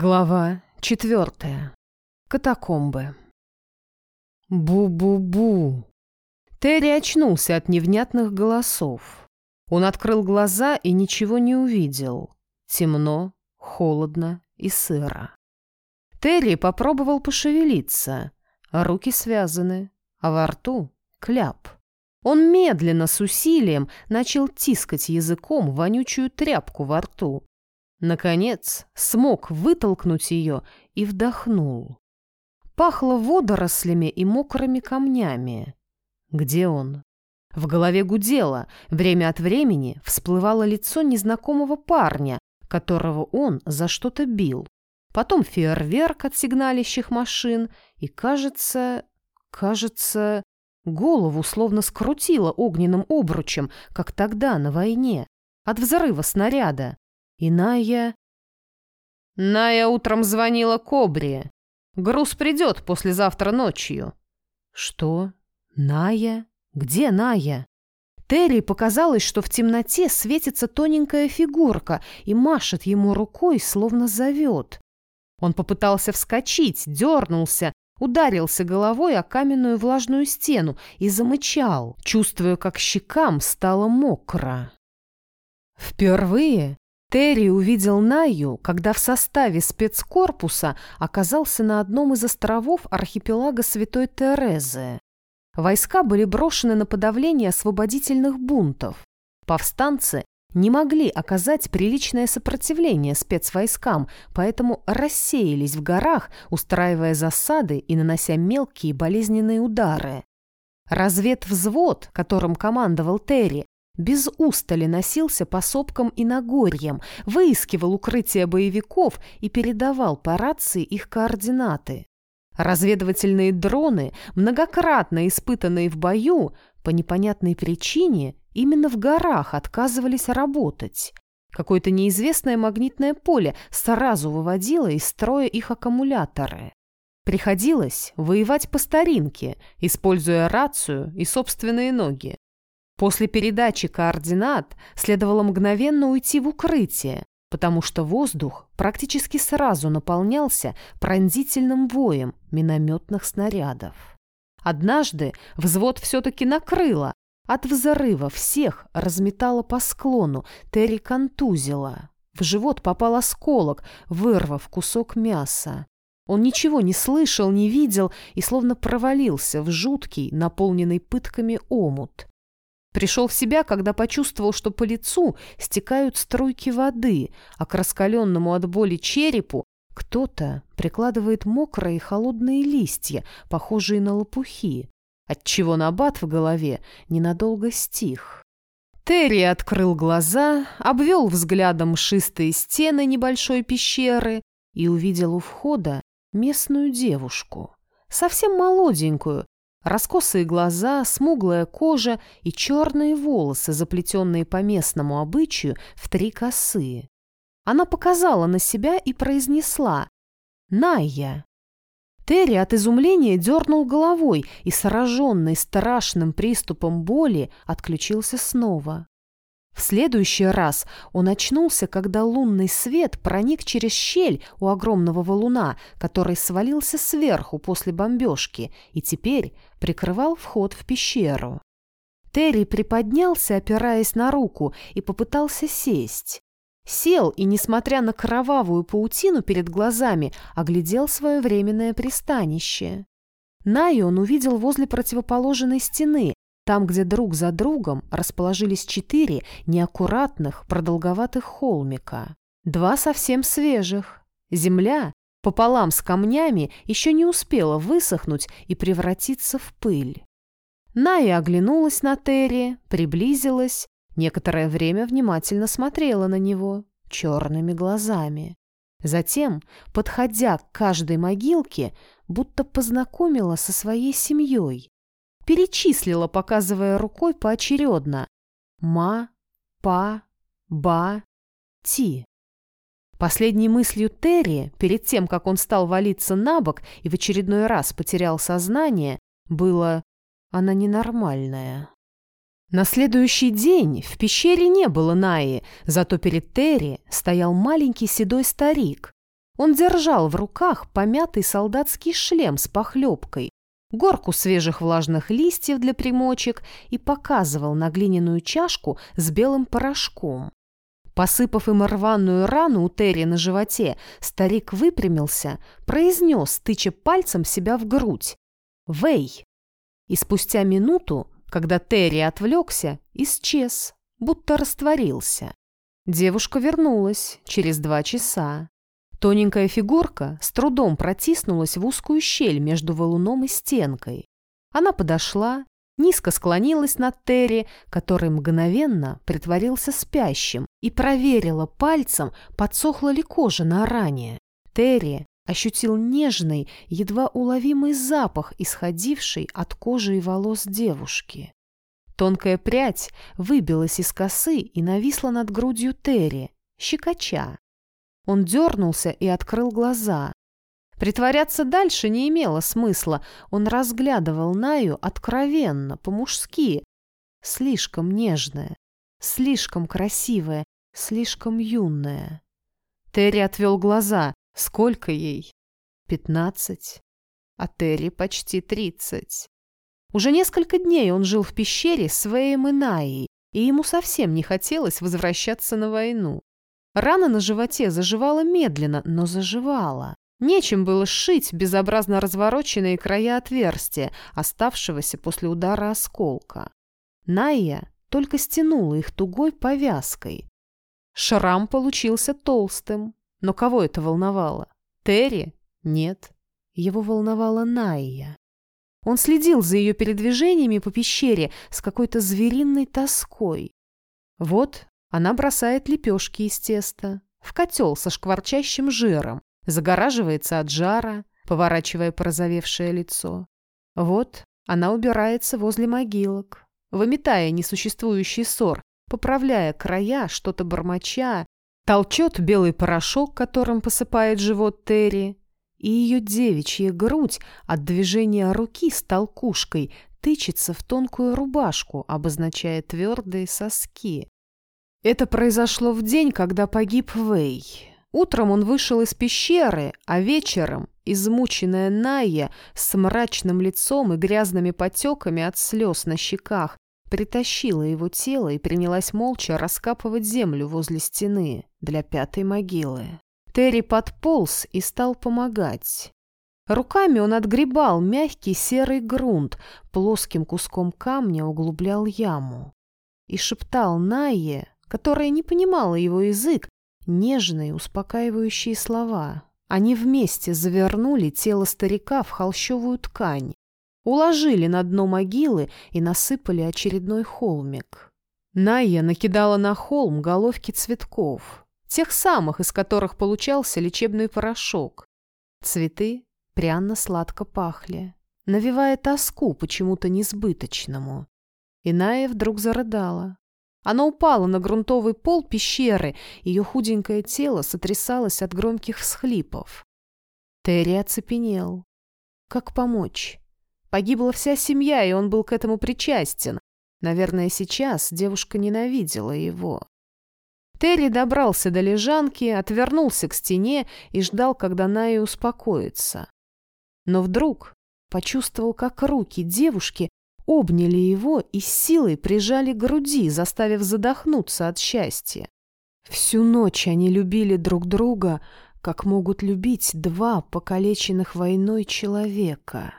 Глава четвертая. Катакомбы. Бу-бу-бу. Терри очнулся от невнятных голосов. Он открыл глаза и ничего не увидел. Темно, холодно и сыро. Терри попробовал пошевелиться. Руки связаны, а во рту кляп. Он медленно, с усилием, начал тискать языком вонючую тряпку во рту. Наконец, смог вытолкнуть ее и вдохнул. Пахло водорослями и мокрыми камнями. Где он? В голове гудело, время от времени всплывало лицо незнакомого парня, которого он за что-то бил. Потом фейерверк от сигналящих машин, и, кажется, кажется, голову словно скрутило огненным обручем, как тогда на войне, от взрыва снаряда. И Ная... Ная утром звонила Кобре. Груз придет послезавтра ночью. Что? Ная? Где Ная? Терри показалось, что в темноте светится тоненькая фигурка и машет ему рукой, словно зовет. Он попытался вскочить, дернулся, ударился головой о каменную влажную стену и замычал, чувствуя, как щекам стало мокро. Впервые Терри увидел Наю, когда в составе спецкорпуса оказался на одном из островов архипелага Святой Терезы. Войска были брошены на подавление освободительных бунтов. Повстанцы не могли оказать приличное сопротивление спецвойскам, поэтому рассеялись в горах, устраивая засады и нанося мелкие болезненные удары. Разведвзвод, которым командовал Терри, без устали носился по сопкам и нагорьям, выискивал укрытия боевиков и передавал по рации их координаты. Разведывательные дроны, многократно испытанные в бою, по непонятной причине именно в горах отказывались работать. Какое-то неизвестное магнитное поле сразу выводило из строя их аккумуляторы. Приходилось воевать по старинке, используя рацию и собственные ноги. После передачи координат следовало мгновенно уйти в укрытие, потому что воздух практически сразу наполнялся пронзительным воем минометных снарядов. Однажды взвод все-таки накрыло, от взрыва всех разметало по склону, Терри контузила. В живот попал осколок, вырвав кусок мяса. Он ничего не слышал, не видел и словно провалился в жуткий, наполненный пытками омут. Пришел в себя, когда почувствовал, что по лицу стекают струйки воды, а к раскаленному от боли черепу кто-то прикладывает мокрые холодные листья, похожие на лопухи, отчего набат в голове ненадолго стих. Терри открыл глаза, обвел взглядом шистые стены небольшой пещеры и увидел у входа местную девушку, совсем молоденькую, Раскосые глаза, смуглая кожа и черные волосы, заплетенные по местному обычаю в три косы. Она показала на себя и произнесла «Найя». Терри от изумления дернул головой и, сраженный страшным приступом боли, отключился снова. В следующий раз он очнулся, когда лунный свет проник через щель у огромного валуна, который свалился сверху после бомбежки и теперь прикрывал вход в пещеру. Терри приподнялся, опираясь на руку, и попытался сесть. Сел и, несмотря на кровавую паутину перед глазами, оглядел свое временное пристанище. Наю он увидел возле противоположной стены, там, где друг за другом расположились четыре неаккуратных продолговатых холмика. Два совсем свежих. Земля пополам с камнями еще не успела высохнуть и превратиться в пыль. Ная оглянулась на Терри, приблизилась, некоторое время внимательно смотрела на него черными глазами. Затем, подходя к каждой могилке, будто познакомила со своей семьей, перечислила, показывая рукой поочередно. Ма, па, ба, ти. Последней мыслью Терри, перед тем, как он стал валиться на бок и в очередной раз потерял сознание, было «она ненормальная». На следующий день в пещере не было Наи, зато перед Терри стоял маленький седой старик. Он держал в руках помятый солдатский шлем с похлебкой, горку свежих влажных листьев для примочек и показывал на глиняную чашку с белым порошком. Посыпав им рваную рану у Терри на животе, старик выпрямился, произнес, тыча пальцем себя в грудь. «Вэй!» И спустя минуту, когда Терри отвлекся, исчез, будто растворился. Девушка вернулась через два часа. Тоненькая фигурка с трудом протиснулась в узкую щель между валуном и стенкой. Она подошла, низко склонилась над Терри, который мгновенно притворился спящим, и проверила пальцем, подсохла ли кожа на ране. Терри ощутил нежный, едва уловимый запах, исходивший от кожи и волос девушки. Тонкая прядь выбилась из косы и нависла над грудью Терри, щекоча. Он дернулся и открыл глаза. Притворяться дальше не имело смысла. Он разглядывал Наю откровенно, по-мужски. Слишком нежная, слишком красивая, слишком юная. Терри отвел глаза. Сколько ей? Пятнадцать. А Терри почти тридцать. Уже несколько дней он жил в пещере с Вэем и Наей, и ему совсем не хотелось возвращаться на войну. Рана на животе заживала медленно, но заживала. Нечем было сшить безобразно развороченные края отверстия, оставшегося после удара осколка. Найя только стянула их тугой повязкой. Шрам получился толстым. Но кого это волновало? Терри? Нет. Его волновала Найя. Он следил за ее передвижениями по пещере с какой-то звериной тоской. Вот она бросает лепешки из теста в котел со шкварчащим жиром, загораживается от жара, поворачивая порозовевшее лицо. Вот она убирается возле могилок, выметая несуществующий ссор, поправляя края, что-то бормоча, толчет белый порошок, которым посыпает живот Терри, и ее девичья грудь от движения руки с толкушкой тычется в тонкую рубашку, обозначая твердые соски. Это произошло в день, когда погиб Вэй. Утром он вышел из пещеры, а вечером, измученная Найя с мрачным лицом и грязными потеками от слез на щеках, притащила его тело и принялась молча раскапывать землю возле стены для пятой могилы. Терри подполз и стал помогать. Руками он отгребал мягкий серый грунт, плоским куском камня углублял яму. И шептал Найе, которая не понимала его язык, нежные, успокаивающие слова. Они вместе завернули тело старика в холщовую ткань, уложили на дно могилы и насыпали очередной холмик. Найя накидала на холм головки цветков, тех самых, из которых получался лечебный порошок. Цветы пряно-сладко пахли, навевая тоску почему-то несбыточному. Иная вдруг зарыдала. Она упала на грунтовый пол пещеры, ее худенькое тело сотрясалось от громких всхлипов. Терри оцепенел. Как помочь? Погибла вся семья, и он был к этому причастен. Наверное, сейчас девушка ненавидела его. Терри добрался до лежанки, отвернулся к стене и ждал, когда Найя успокоится. Но вдруг почувствовал, как руки девушки обняли его и силой прижали к груди, заставив задохнуться от счастья. Всю ночь они любили друг друга, как могут любить два покалеченных войной человека,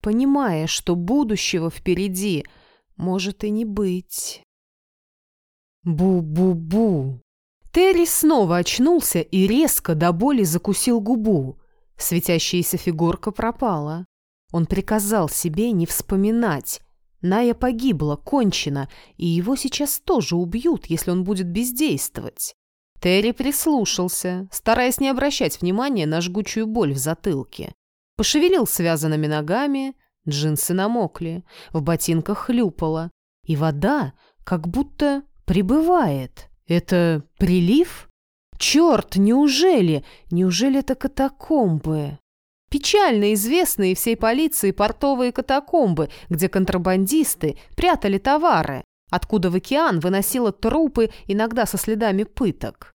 понимая, что будущего впереди может и не быть. Бу-бу-бу. Терри снова очнулся и резко до боли закусил губу. Светящаяся фигурка пропала. Он приказал себе не вспоминать. Ная погибла, кончена, и его сейчас тоже убьют, если он будет бездействовать. Терри прислушался, стараясь не обращать внимания на жгучую боль в затылке. Пошевелил связанными ногами, джинсы намокли, в ботинках хлюпало, и вода как будто прибывает. Это прилив? Черт, неужели? Неужели это катакомбы? Печально известные всей полиции портовые катакомбы, где контрабандисты прятали товары, откуда в океан выносило трупы, иногда со следами пыток.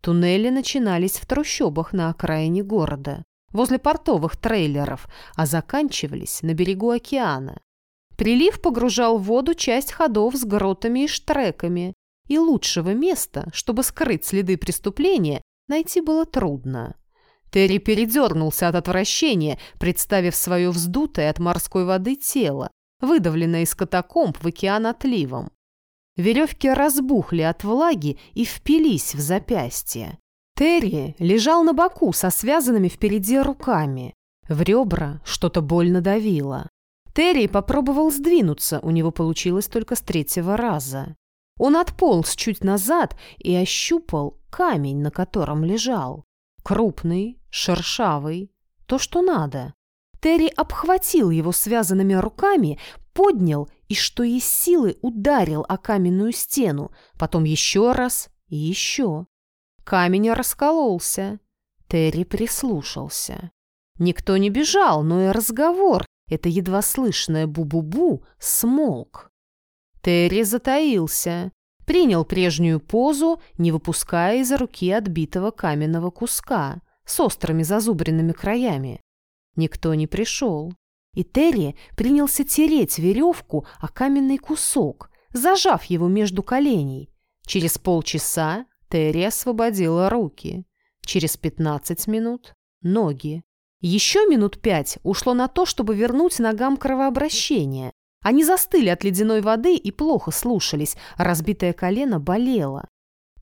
Туннели начинались в трущобах на окраине города, возле портовых трейлеров, а заканчивались на берегу океана. Прилив погружал в воду часть ходов с гротами и штреками, и лучшего места, чтобы скрыть следы преступления, найти было трудно. Терри передернулся от отвращения, представив свое вздутое от морской воды тело, выдавленное из катакомб в океан отливом. Веревки разбухли от влаги и впились в запястье. Терри лежал на боку со связанными впереди руками. В ребра что-то больно давило. Терри попробовал сдвинуться, у него получилось только с третьего раза. Он отполз чуть назад и ощупал камень, на котором лежал. Крупный, шершавый, то, что надо. Терри обхватил его связанными руками, поднял и, что есть силы, ударил о каменную стену, потом еще раз и еще. Камень раскололся. Терри прислушался. Никто не бежал, но и разговор, это едва слышное бу-бу-бу, смолк. Терри затаился, принял прежнюю позу, не выпуская из руки отбитого каменного куска с острыми зазубренными краями. Никто не пришел. И Терри принялся тереть веревку о каменный кусок, зажав его между коленей. Через полчаса Терри освободила руки. Через пятнадцать минут — ноги. Еще минут пять ушло на то, чтобы вернуть ногам кровообращение. Они застыли от ледяной воды и плохо слушались, разбитое колено болело.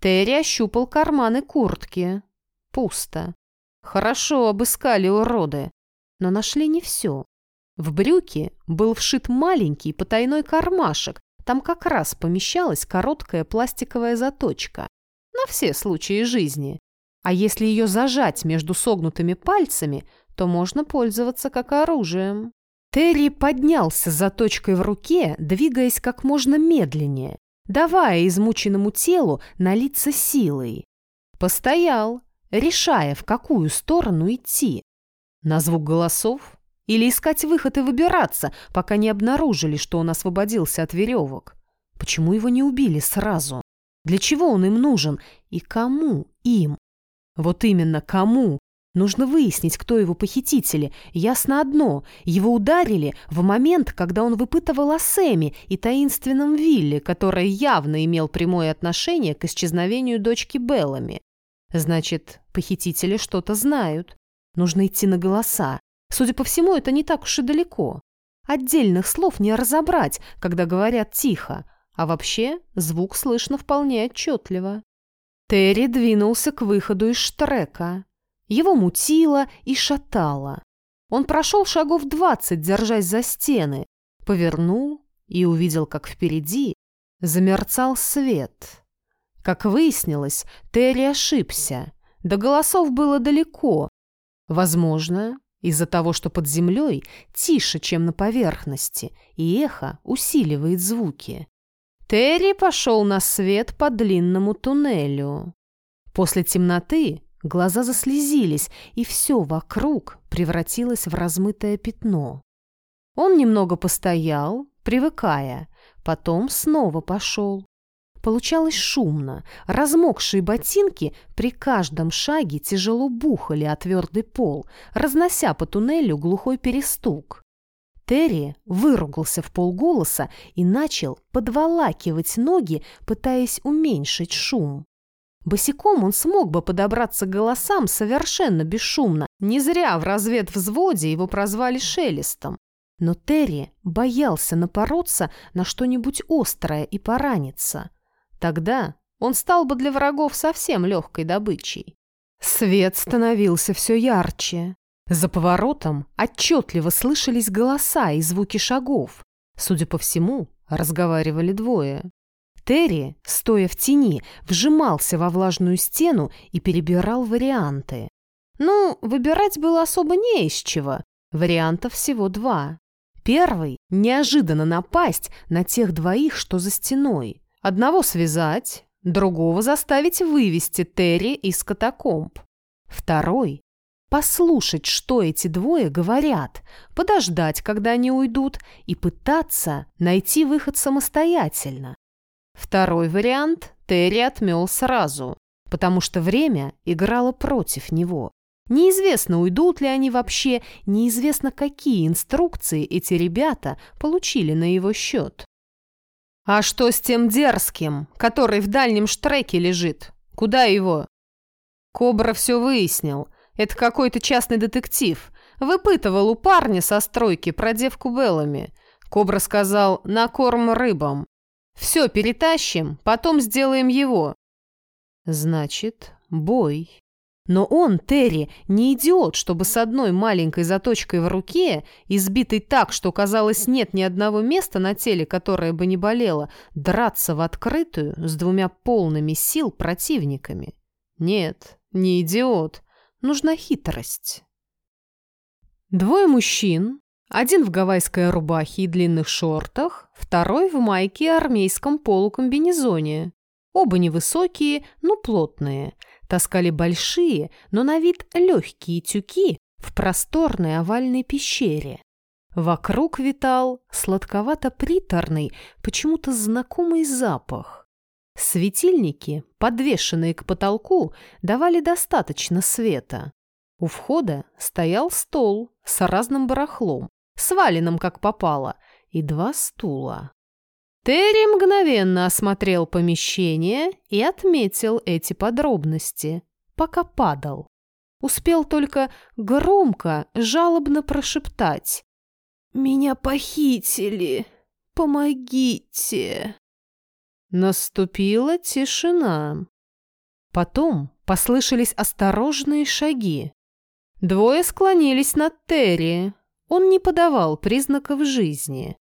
Терри ощупал карманы куртки. Пусто. Хорошо обыскали уроды, но нашли не все. В брюки был вшит маленький потайной кармашек, там как раз помещалась короткая пластиковая заточка. На все случаи жизни. А если ее зажать между согнутыми пальцами, то можно пользоваться как оружием. Терри поднялся с заточкой в руке, двигаясь как можно медленнее, давая измученному телу налиться силой. Постоял, решая, в какую сторону идти. На звук голосов или искать выход и выбираться, пока не обнаружили, что он освободился от веревок. Почему его не убили сразу? Для чего он им нужен? И кому им? Вот именно кому? Нужно выяснить, кто его похитители. Ясно одно. Его ударили в момент, когда он выпытывал о Сэме и таинственном Вилле, который явно имел прямое отношение к исчезновению дочки Беллами. Значит, похитители что-то знают. Нужно идти на голоса. Судя по всему, это не так уж и далеко. Отдельных слов не разобрать, когда говорят тихо, а вообще звук слышно вполне отчетливо. Терри двинулся к выходу из штрека. Его мутило и шатало. Он прошел шагов двадцать, держась за стены, повернул и увидел, как впереди замерцал свет. Как выяснилось, Терри ошибся. До голосов было далеко. Возможно, из-за того, что под землей тише, чем на поверхности, и эхо усиливает звуки. Терри пошел на свет по длинному туннелю. После темноты Глаза заслезились, и все вокруг превратилось в размытое пятно. Он немного постоял, привыкая, потом снова пошел. Получалось шумно. Размокшие ботинки при каждом шаге тяжело бухали о твердый пол, разнося по туннелю глухой перестук. Терри выругался в полголоса и начал подволакивать ноги, пытаясь уменьшить шум. Босиком он смог бы подобраться к голосам совершенно бесшумно. Не зря в разведвзводе его прозвали Шелестом. Но Терри боялся напороться на что-нибудь острое и пораниться. Тогда он стал бы для врагов совсем легкой добычей. Свет становился все ярче. За поворотом отчетливо слышались голоса и звуки шагов. Судя по всему, разговаривали двое. Терри, стоя в тени, вжимался во влажную стену и перебирал варианты. Ну, выбирать было особо не из чего. Вариантов всего два. Первый – неожиданно напасть на тех двоих, что за стеной. Одного связать, другого заставить вывести Терри из катакомб. Второй – послушать, что эти двое говорят, подождать, когда они уйдут, и пытаться найти выход самостоятельно. Второй вариант Терри отмел сразу. потому что время играло против него. Неизвестно, уйдут ли они вообще, неизвестно, какие инструкции эти ребята получили на его счет. «А что с тем дерзким, который в дальнем штреке лежит? Куда его?» Кобра все выяснил. Это какой-то частный детектив. Выпытывал у парня со стройки про девку Беллами. Кобра сказал «на корм рыбам». «Все, перетащим, потом сделаем его». Значит, бой. Но он, Терри, не идиот, чтобы с одной маленькой заточкой в руке, избитой так, что, казалось, нет ни одного места на теле, которое бы не болело, драться в открытую с двумя полными сил противниками. Нет, не идиот. Нужна хитрость. Двое мужчин, один в гавайской рубахе и длинных шортах, второй в майке и армейском полукомбинезоне. Оба невысокие, но плотные – таскали большие, но на вид легкие тюки в просторной овальной пещере. Вокруг витал сладковато-приторный, почему-то знакомый запах. Светильники, подвешенные к потолку, давали достаточно света. У входа стоял стол с разным барахлом, сваленным как попало, и два стула. Терри мгновенно осмотрел помещение и отметил эти подробности, пока падал. Успел только громко, жалобно прошептать. «Меня похитили! Помогите!» Наступила тишина. Потом послышались осторожные шаги. Двое склонились над Терри. Он не подавал признаков жизни.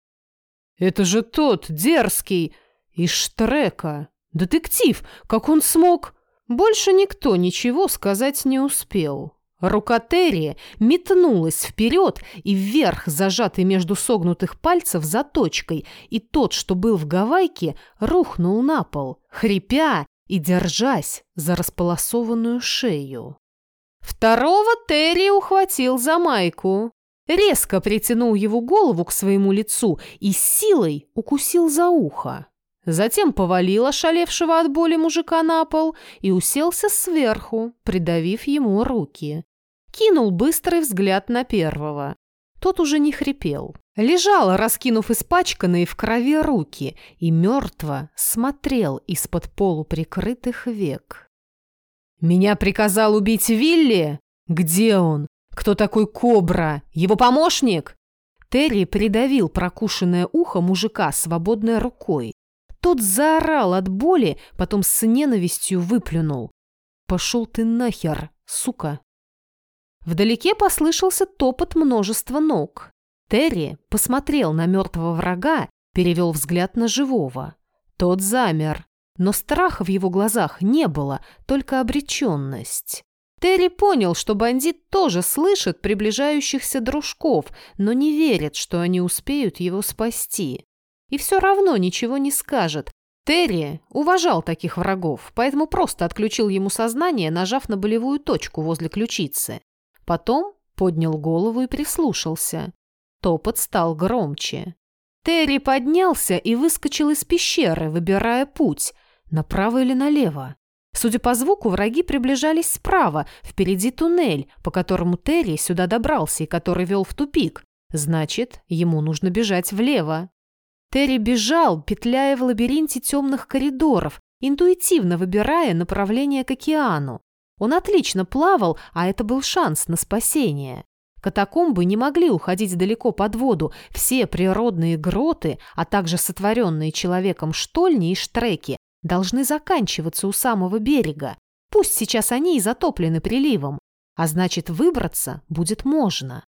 Это же тот, дерзкий, из Штрека. Детектив, как он смог... Больше никто ничего сказать не успел. Рука Терри метнулась вперед и вверх, зажатый между согнутых пальцев заточкой, и тот, что был в гавайке, рухнул на пол, хрипя и держась за располосованную шею. Второго Терри ухватил за майку резко притянул его голову к своему лицу и силой укусил за ухо. Затем повалил ошалевшего от боли мужика на пол и уселся сверху, придавив ему руки. Кинул быстрый взгляд на первого. Тот уже не хрипел. Лежал, раскинув испачканные в крови руки, и мертво смотрел из-под полуприкрытых век. «Меня приказал убить Вилли? Где он? «Кто такой Кобра? Его помощник?» Терри придавил прокушенное ухо мужика свободной рукой. Тот заорал от боли, потом с ненавистью выплюнул. «Пошел ты нахер, сука!» Вдалеке послышался топот множества ног. Терри посмотрел на мертвого врага, перевел взгляд на живого. Тот замер, но страха в его глазах не было, только обреченность. Терри понял, что бандит тоже слышит приближающихся дружков, но не верит, что они успеют его спасти. И все равно ничего не скажет. Терри уважал таких врагов, поэтому просто отключил ему сознание, нажав на болевую точку возле ключицы. Потом поднял голову и прислушался. Топот стал громче. Терри поднялся и выскочил из пещеры, выбирая путь, направо или налево. Судя по звуку, враги приближались справа, впереди туннель, по которому Терри сюда добрался и который вел в тупик. Значит, ему нужно бежать влево. Терри бежал, петляя в лабиринте темных коридоров, интуитивно выбирая направление к океану. Он отлично плавал, а это был шанс на спасение. Катакомбы не могли уходить далеко под воду. Все природные гроты, а также сотворенные человеком штольни и штреки должны заканчиваться у самого берега. Пусть сейчас они и затоплены приливом, а значит, выбраться будет можно.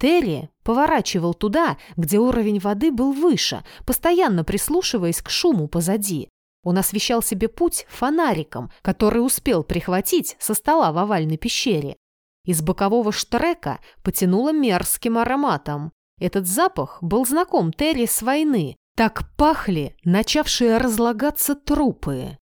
Терри поворачивал туда, где уровень воды был выше, постоянно прислушиваясь к шуму позади. Он освещал себе путь фонариком, который успел прихватить со стола в овальной пещере. Из бокового штрека потянуло мерзким ароматом. Этот запах был знаком Терри с войны, так пахли начавшие разлагаться трупы.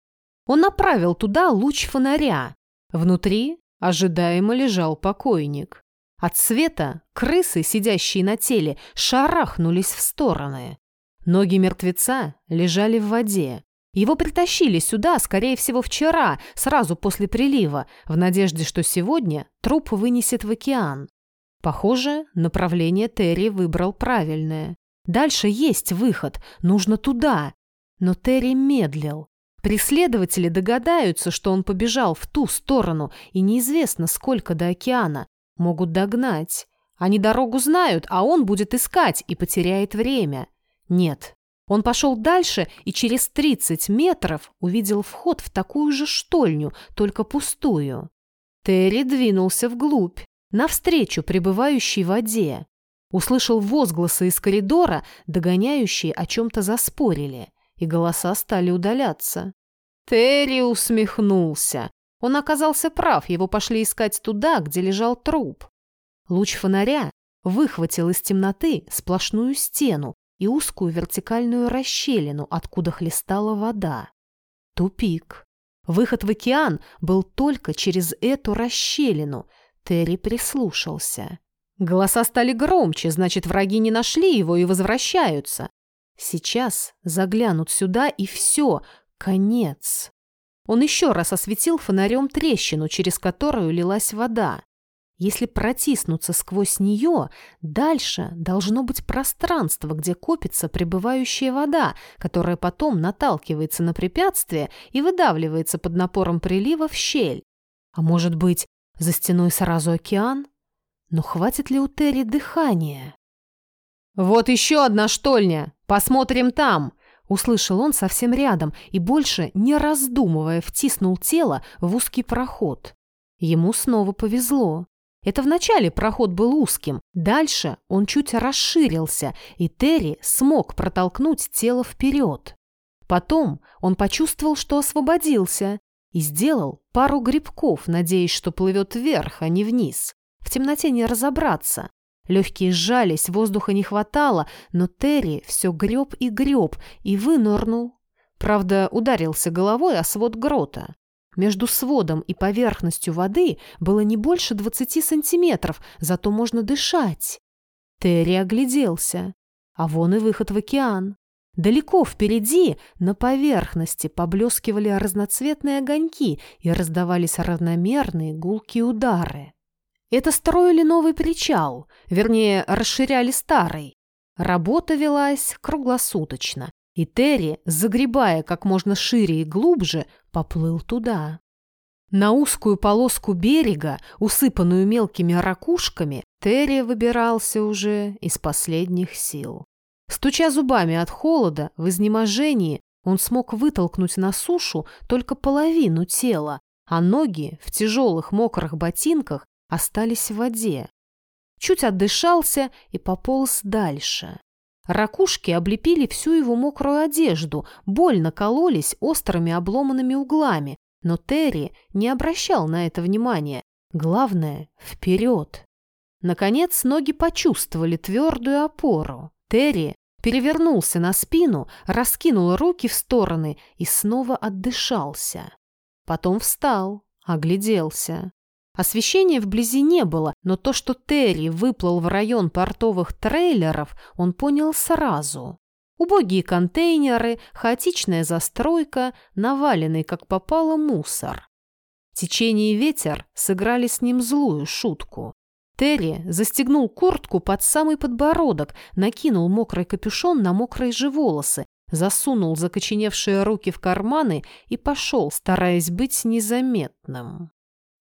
Он направил туда луч фонаря. Внутри ожидаемо лежал покойник. От света крысы, сидящие на теле, шарахнулись в стороны. Ноги мертвеца лежали в воде. Его притащили сюда, скорее всего, вчера, сразу после прилива, в надежде, что сегодня труп вынесет в океан. Похоже, направление Терри выбрал правильное. Дальше есть выход, нужно туда. Но Терри медлил. Преследователи догадаются, что он побежал в ту сторону, и неизвестно, сколько до океана. Могут догнать. Они дорогу знают, а он будет искать и потеряет время. Нет, он пошел дальше и через 30 метров увидел вход в такую же штольню, только пустую. Терри двинулся вглубь, навстречу прибывающей воде. Услышал возгласы из коридора, догоняющие о чем-то заспорили, и голоса стали удаляться. Терри усмехнулся. Он оказался прав, его пошли искать туда, где лежал труп. Луч фонаря выхватил из темноты сплошную стену, и узкую вертикальную расщелину, откуда хлестала вода. Тупик. Выход в океан был только через эту расщелину. Терри прислушался. Голоса стали громче, значит, враги не нашли его и возвращаются. Сейчас заглянут сюда, и все, конец. Он еще раз осветил фонарем трещину, через которую лилась вода. Если протиснуться сквозь нее, дальше должно быть пространство, где копится прибывающая вода, которая потом наталкивается на препятствие и выдавливается под напором прилива в щель. А может быть, за стеной сразу океан? Но хватит ли у Терри дыхания? «Вот еще одна штольня! Посмотрим там!» Услышал он совсем рядом и больше, не раздумывая, втиснул тело в узкий проход. Ему снова повезло. Это вначале проход был узким, дальше он чуть расширился, и Терри смог протолкнуть тело вперед. Потом он почувствовал, что освободился, и сделал пару грибков, надеясь, что плывет вверх, а не вниз. В темноте не разобраться. Легкие сжались, воздуха не хватало, но Терри все греб и греб и вынырнул. Правда, ударился головой о свод грота. Между сводом и поверхностью воды было не больше 20 сантиметров, зато можно дышать. Терри огляделся. А вон и выход в океан. Далеко впереди, на поверхности, поблескивали разноцветные огоньки и раздавались равномерные гулкие удары. Это строили новый причал, вернее, расширяли старый. Работа велась круглосуточно, и Терри, загребая как можно шире и глубже, поплыл туда. На узкую полоску берега, усыпанную мелкими ракушками, Терри выбирался уже из последних сил. Стуча зубами от холода, в изнеможении, он смог вытолкнуть на сушу только половину тела, а ноги в тяжелых мокрых ботинках остались в воде. Чуть отдышался и пополз дальше. Ракушки облепили всю его мокрую одежду, больно кололись острыми обломанными углами, но Терри не обращал на это внимания. Главное — вперед. Наконец ноги почувствовали твердую опору. Терри перевернулся на спину, раскинул руки в стороны и снова отдышался. Потом встал, огляделся. Освещения вблизи не было, но то, что Терри выплыл в район портовых трейлеров, он понял сразу. Убогие контейнеры, хаотичная застройка, наваленный как попало мусор. Течение и ветер сыграли с ним злую шутку. Терри застегнул куртку под самый подбородок, накинул мокрый капюшон на мокрые же волосы, засунул закоченевшие руки в карманы и пошел, стараясь быть незаметным.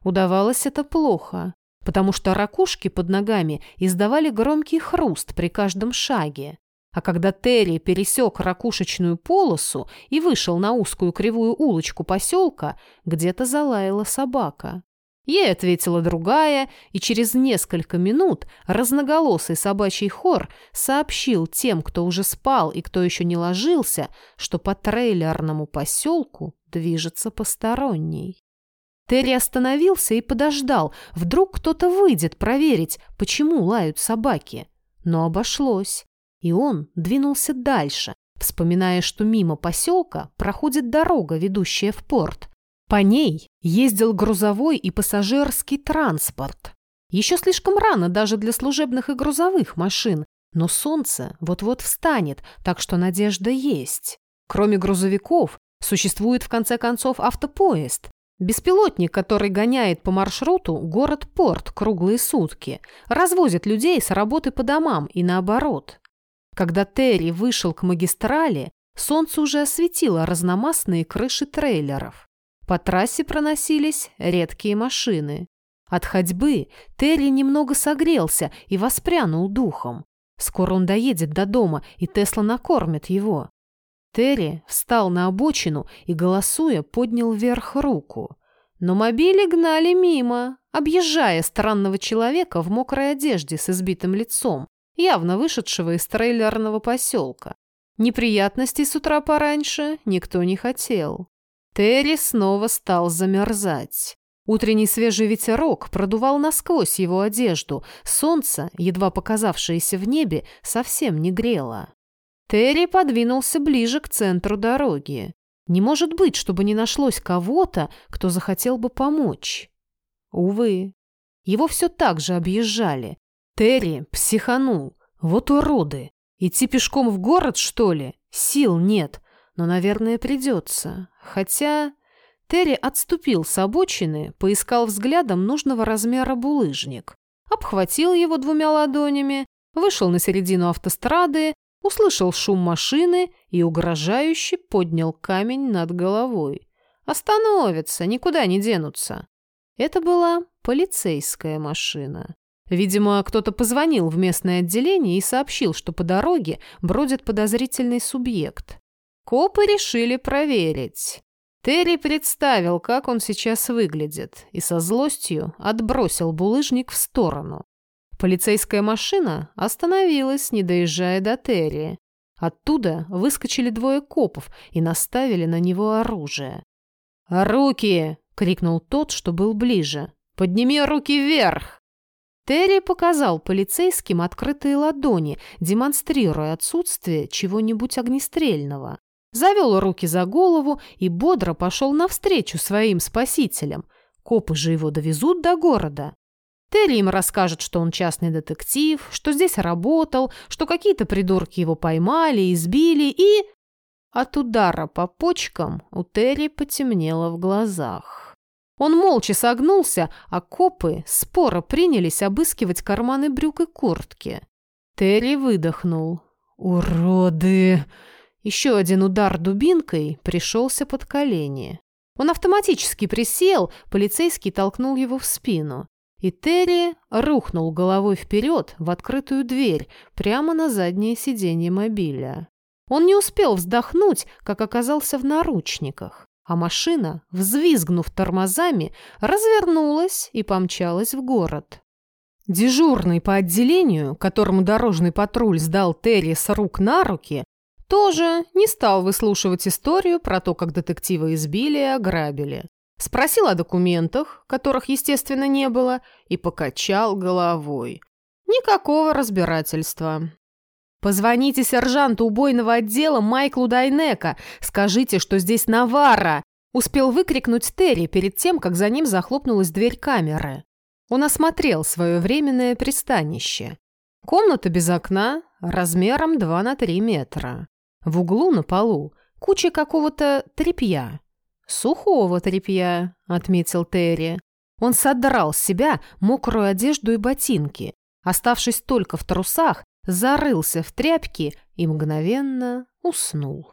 Удавалось это плохо, потому что ракушки под ногами издавали громкий хруст при каждом шаге. А когда Терри пересек ракушечную полосу и вышел на узкую кривую улочку поселка, где-то залаяла собака. Ей ответила другая, и через несколько минут разноголосый собачий хор сообщил тем, кто уже спал и кто еще не ложился, что по трейлерному поселку движется посторонний. Терри остановился и подождал. Вдруг кто-то выйдет проверить, почему лают собаки. Но обошлось. И он двинулся дальше, вспоминая, что мимо поселка проходит дорога, ведущая в порт. По ней ездил грузовой и пассажирский транспорт. Еще слишком рано даже для служебных и грузовых машин, но солнце вот-вот встанет, так что надежда есть. Кроме грузовиков, Существует, в конце концов, автопоезд. Беспилотник, который гоняет по маршруту город-порт круглые сутки, развозит людей с работы по домам и наоборот. Когда Терри вышел к магистрали, солнце уже осветило разномастные крыши трейлеров. По трассе проносились редкие машины. От ходьбы Терри немного согрелся и воспрянул духом. Скоро он доедет до дома, и Тесла накормит его. Терри встал на обочину и, голосуя, поднял вверх руку. Но мобили гнали мимо, объезжая странного человека в мокрой одежде с избитым лицом, явно вышедшего из трейлерного поселка. Неприятностей с утра пораньше никто не хотел. Терри снова стал замерзать. Утренний свежий ветерок продувал насквозь его одежду, солнце, едва показавшееся в небе, совсем не грело. Терри подвинулся ближе к центру дороги. Не может быть, чтобы не нашлось кого-то, кто захотел бы помочь. Увы, его все так же объезжали. Терри психанул. Вот уроды. Идти пешком в город, что ли? Сил нет. Но, наверное, придется. Хотя... Терри отступил с обочины, поискал взглядом нужного размера булыжник, обхватил его двумя ладонями, вышел на середину автострады, услышал шум машины и угрожающе поднял камень над головой. Остановятся, никуда не денутся. Это была полицейская машина. Видимо, кто-то позвонил в местное отделение и сообщил, что по дороге бродит подозрительный субъект. Копы решили проверить. Терри представил, как он сейчас выглядит, и со злостью отбросил булыжник в сторону. Полицейская машина остановилась, не доезжая до Терри. Оттуда выскочили двое копов и наставили на него оружие. «Руки!» — крикнул тот, что был ближе. «Подними руки вверх!» Терри показал полицейским открытые ладони, демонстрируя отсутствие чего-нибудь огнестрельного завел руки за голову и бодро пошел навстречу своим спасителям. Копы же его довезут до города. Терри им расскажет, что он частный детектив, что здесь работал, что какие-то придурки его поймали, избили и... От удара по почкам у Терри потемнело в глазах. Он молча согнулся, а копы споро принялись обыскивать карманы брюк и куртки. Терри выдохнул. «Уроды!» Еще один удар дубинкой пришелся под колени. Он автоматически присел, полицейский толкнул его в спину. И Терри рухнул головой вперед в открытую дверь, прямо на заднее сиденье мобиля. Он не успел вздохнуть, как оказался в наручниках, а машина, взвизгнув тормозами, развернулась и помчалась в город. Дежурный по отделению, которому дорожный патруль сдал Терри с рук на руки, тоже не стал выслушивать историю про то, как детектива избили и ограбили. Спросил о документах, которых, естественно, не было, и покачал головой. Никакого разбирательства. «Позвоните сержанту убойного отдела Майклу Дайнека. Скажите, что здесь Навара!» Успел выкрикнуть Терри перед тем, как за ним захлопнулась дверь камеры. Он осмотрел свое временное пристанище. Комната без окна, размером 2 на 3 метра. В углу на полу куча какого-то тряпья. «Сухого тряпья», — отметил Терри. Он содрал с себя мокрую одежду и ботинки, оставшись только в трусах, зарылся в тряпки и мгновенно уснул.